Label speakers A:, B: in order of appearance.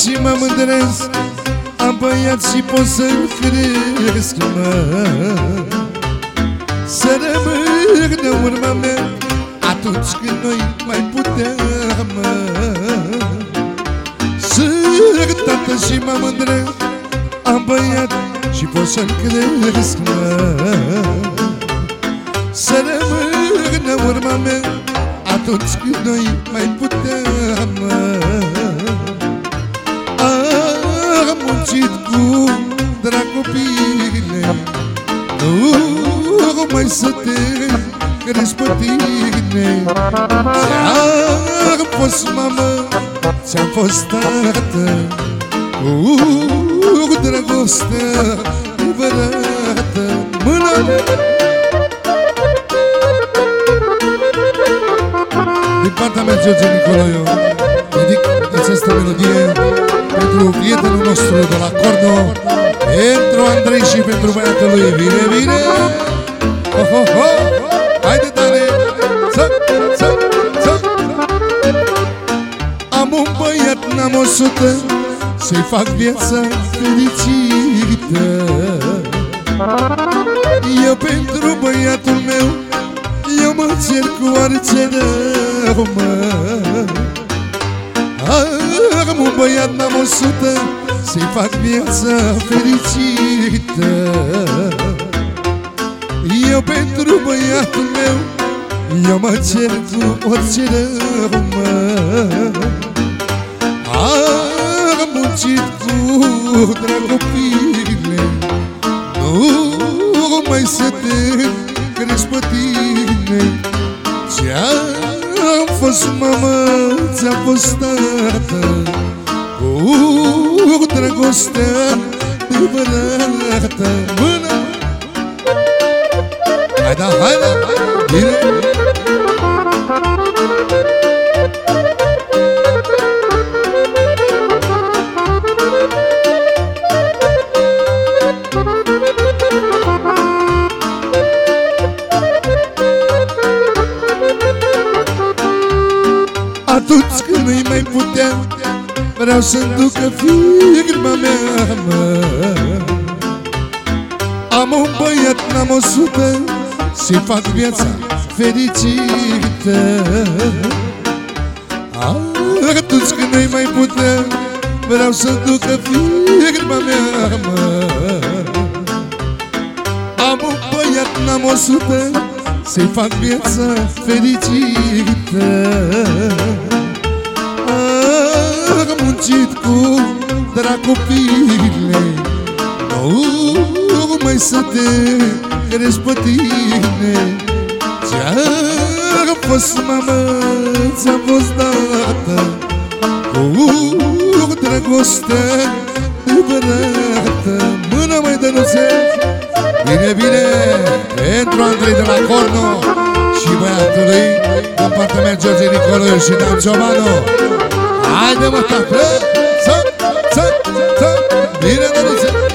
A: și mă mândresc. Am băiat și pot să-l cresc, mă. Să rămână urma mea Atunci când noi mai puteam, mă. Sunt tată și mă mândresc. Am băiat și pot să-l cresc, mă. Să rămână urma mea Atunci când noi mai puteam, mă muncit cu drag copile. Nu mai să te crezi pe tine. Ți-am fost mamă, ți-am fost tată. Cu dragostea adevărată. Mâna Din partea mea, George Nicoloiu Dedic această melodie Pentru prietenul nostru de la Corno Pentru Andrei și pentru băiatul lui. Bine, bine Ho, ho, ho! Haide tare! Să, să, să! Am un băiat, n-am o sută Să-i fac viața fericită. Eu pentru băiatul meu Eu mă cer cu orice rău, mă Am un băiat, n-am o sută Să-i fac viața fericită. Eu pentru băiatul meu Eu mă cer cu orice rău, mă. Am muncit cu drag copile Nu mai să te crezi pe tine. Ți-am fost mamă, ți-am fost tată Cu dragostea adevărată Mână. Hai da, hai da, hai da, bine. Atunci când nu-i mai puteam Vreau să-mi ducă firma mea, mă. Am un băiat, n-am o sută Și fac viața fericită. Atunci când nu-i mai puteam Vreau să ducă firma mea, mă. Am un băiat, n-am o sută Să-i fac viața fericită. Am muncit cu drag copile Nu mai să te crezi pe tine. Ți-am fost mamă, ți-am fost dată Cu dragoste adevărată Mâna mai dănuțe Bine, bine, pentru Andrei de la Corno Și băiatul lui Din partea mea George Nicoloiu și Dan Ciobanu Haide mă, tată! Să, să, să! Bine, dănuțe